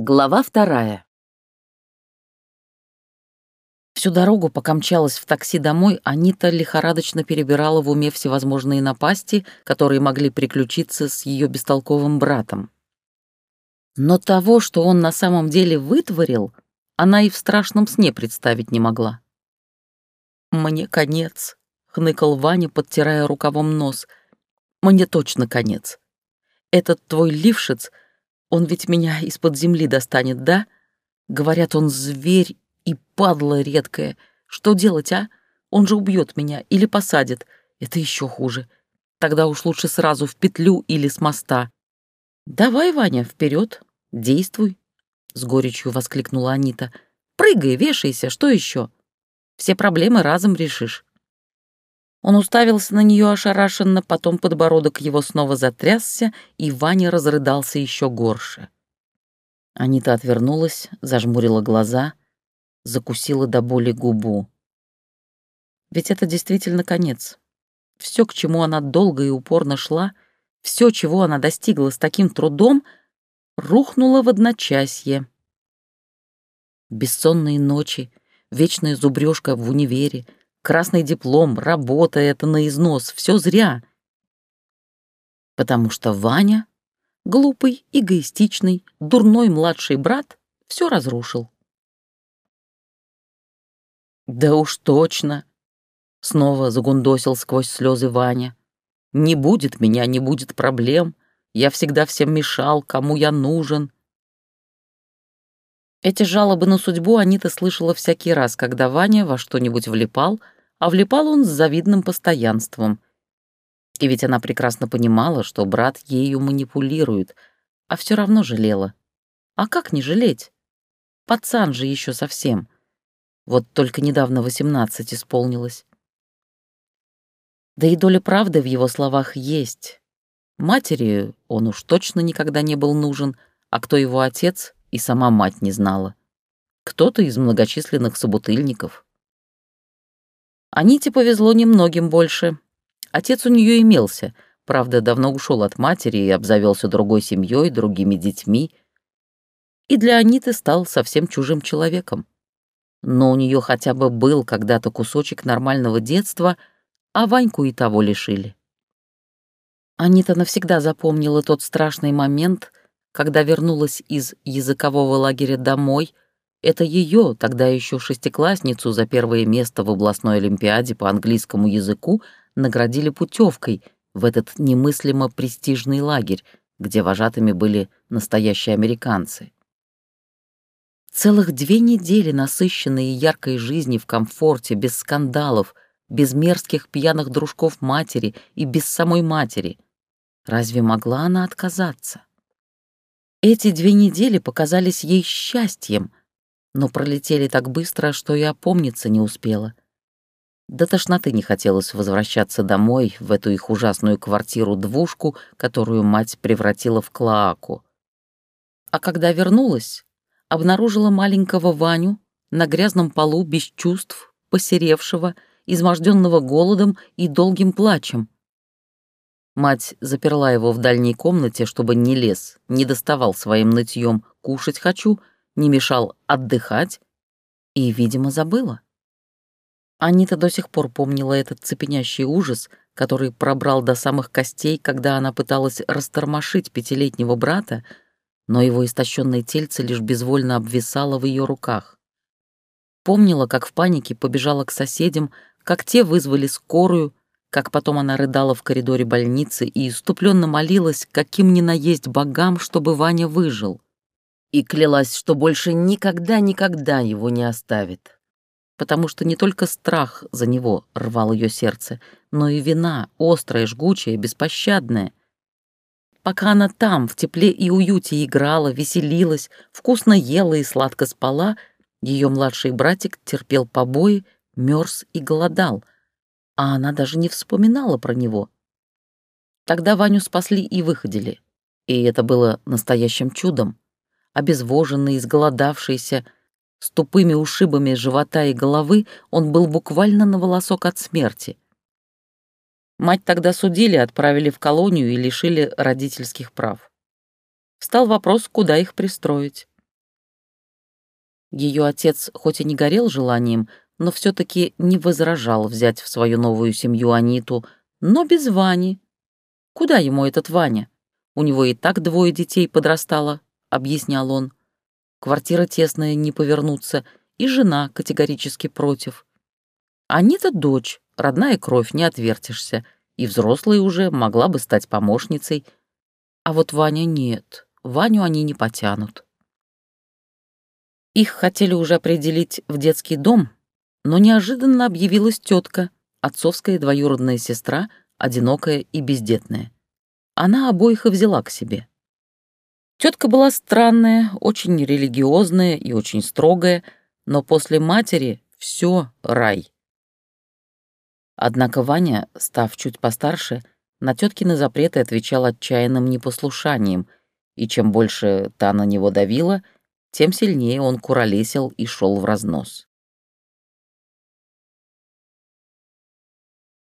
Глава вторая. Всю дорогу, пока мчалась в такси домой, Анита лихорадочно перебирала в уме всевозможные напасти, которые могли приключиться с ее бестолковым братом. Но того, что он на самом деле вытворил, она и в страшном сне представить не могла. «Мне конец», — хныкал Ваня, подтирая рукавом нос. «Мне точно конец. Этот твой лившиц — он ведь меня из-под земли достанет, да? Говорят, он зверь и падла редкая. Что делать, а? Он же убьет меня или посадит. Это еще хуже. Тогда уж лучше сразу в петлю или с моста. Давай, Ваня, вперед, действуй, с горечью воскликнула Анита. Прыгай, вешайся, что еще? Все проблемы разом решишь. Он уставился на нее ошарашенно, потом подбородок его снова затрясся, и Ваня разрыдался еще горше. Анита отвернулась, зажмурила глаза, закусила до боли губу. Ведь это действительно конец. Все, к чему она долго и упорно шла, все, чего она достигла с таким трудом, рухнуло в одночасье. Бессонные ночи, вечная зубрежка в универе — красный диплом, работа это на износ, все зря. Потому что Ваня, глупый, эгоистичный, дурной младший брат, все разрушил. «Да уж точно!» — снова загундосил сквозь слезы Ваня. «Не будет меня, не будет проблем. Я всегда всем мешал, кому я нужен». Эти жалобы на судьбу Анита слышала всякий раз, когда Ваня во что-нибудь влипал — а влипал он с завидным постоянством. И ведь она прекрасно понимала, что брат ею манипулирует, а все равно жалела. А как не жалеть? Пацан же еще совсем. Вот только недавно восемнадцать исполнилось. Да и доля правды в его словах есть. Матери он уж точно никогда не был нужен, а кто его отец, и сама мать не знала. Кто-то из многочисленных собутыльников — Аните повезло немногим больше. Отец у нее имелся, правда, давно ушел от матери и обзавелся другой семьей, другими детьми. И для Аниты стал совсем чужим человеком. Но у нее хотя бы был когда-то кусочек нормального детства, а Ваньку и того лишили. Анита навсегда запомнила тот страшный момент, когда вернулась из языкового лагеря домой — это ее, тогда еще шестиклассницу, за первое место в областной олимпиаде по английскому языку наградили путевкой в этот немыслимо престижный лагерь, где вожатыми были настоящие американцы. Целых две недели насыщенные яркой жизни в комфорте, без скандалов, без мерзких пьяных дружков матери и без самой матери. Разве могла она отказаться? Эти две недели показались ей счастьем — но пролетели так быстро, что и опомниться не успела. До тошноты не хотелось возвращаться домой, в эту их ужасную квартиру-двушку, которую мать превратила в клоаку. А когда вернулась, обнаружила маленького Ваню на грязном полу без чувств, посеревшего, изможденного голодом и долгим плачем. Мать заперла его в дальней комнате, чтобы не лез, не доставал своим нытьем «кушать хочу», не мешал отдыхать и, видимо, забыла. Анита до сих пор помнила этот цепенящий ужас, который пробрал до самых костей, когда она пыталась растормошить пятилетнего брата, но его истощенное тельце лишь безвольно обвисало в ее руках. Помнила, как в панике побежала к соседям, как те вызвали скорую, как потом она рыдала в коридоре больницы и иступленно молилась, каким ни наесть богам, чтобы Ваня выжил и клялась, что больше никогда-никогда его не оставит. Потому что не только страх за него рвал ее сердце, но и вина, острая, жгучая, беспощадная. Пока она там, в тепле и уюте играла, веселилась, вкусно ела и сладко спала, ее младший братик терпел побои, мерз и голодал, а она даже не вспоминала про него. Тогда Ваню спасли и выходили, и это было настоящим чудом обезвоженный, изголодавшийся, с тупыми ушибами живота и головы, он был буквально на волосок от смерти. Мать тогда судили, отправили в колонию и лишили родительских прав. Встал вопрос, куда их пристроить. Ее отец хоть и не горел желанием, но все таки не возражал взять в свою новую семью Аниту, но без Вани. Куда ему этот Ваня? У него и так двое детей подрастало, объяснял он. Квартира тесная, не повернуться, и жена категорически против. Анита дочь, родная кровь, не отвертишься, и взрослая уже могла бы стать помощницей. А вот Ваня нет, Ваню они не потянут. Их хотели уже определить в детский дом, но неожиданно объявилась тетка, отцовская двоюродная сестра, одинокая и бездетная. Она обоих и взяла к себе. Тетка была странная, очень религиозная и очень строгая, но после матери все рай. Однако Ваня, став чуть постарше, на теткины запреты отвечал отчаянным непослушанием, и чем больше та на него давила — тем сильнее он куролесил и шел в разнос.